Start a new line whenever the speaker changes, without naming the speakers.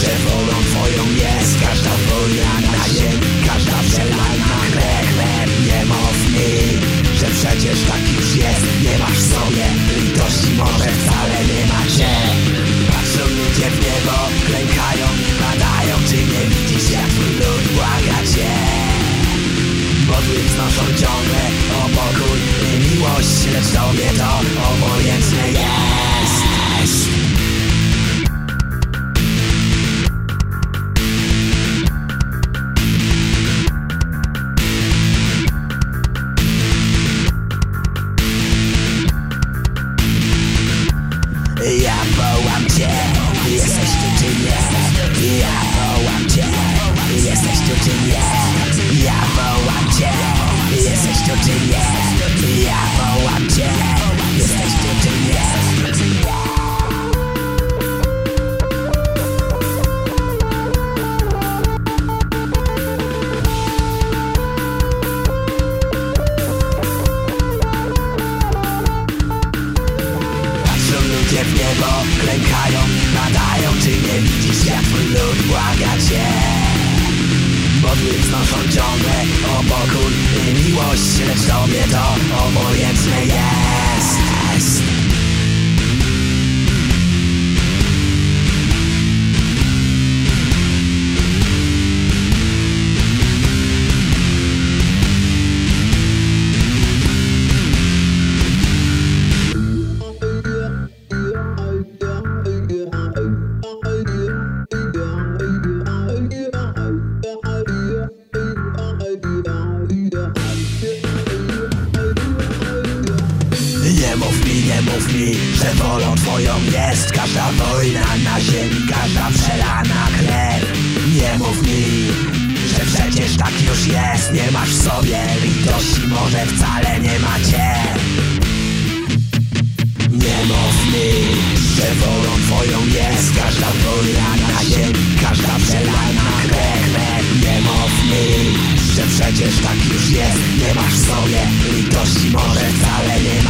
że wolą twoją jest Każda wojna na ziemi, każda przelana krew Niemowny, że przecież tak już jest. Nie masz w sobie litości, może wcale nie macie Patrzą ludzie w niebo, klękają i padają Czy nie widzisz jak twój lud błaga cię? Modły wznoszą ciągle o pokój i miłość Lecz tobie to obojętne jest. W niebo, klękają, padają Czy nie widzisz jak twój lud błaga cię? Modły wznoszą ciągle o pokój i miłość Lecz tobie to obojętne Mi, nie mów mi, że wolą twoją jest Każda wojna na ziemi, każda przelana krew. Nie mów mi, że przecież tak już jest Nie masz w sobie litości, może wcale nie macie. Nie mów mi, że wolą twoją jest Każda wojna na ziemi, każda przelana krew. Nie mów mi, że przecież tak już jest Nie masz w sobie litości, może wcale nie macie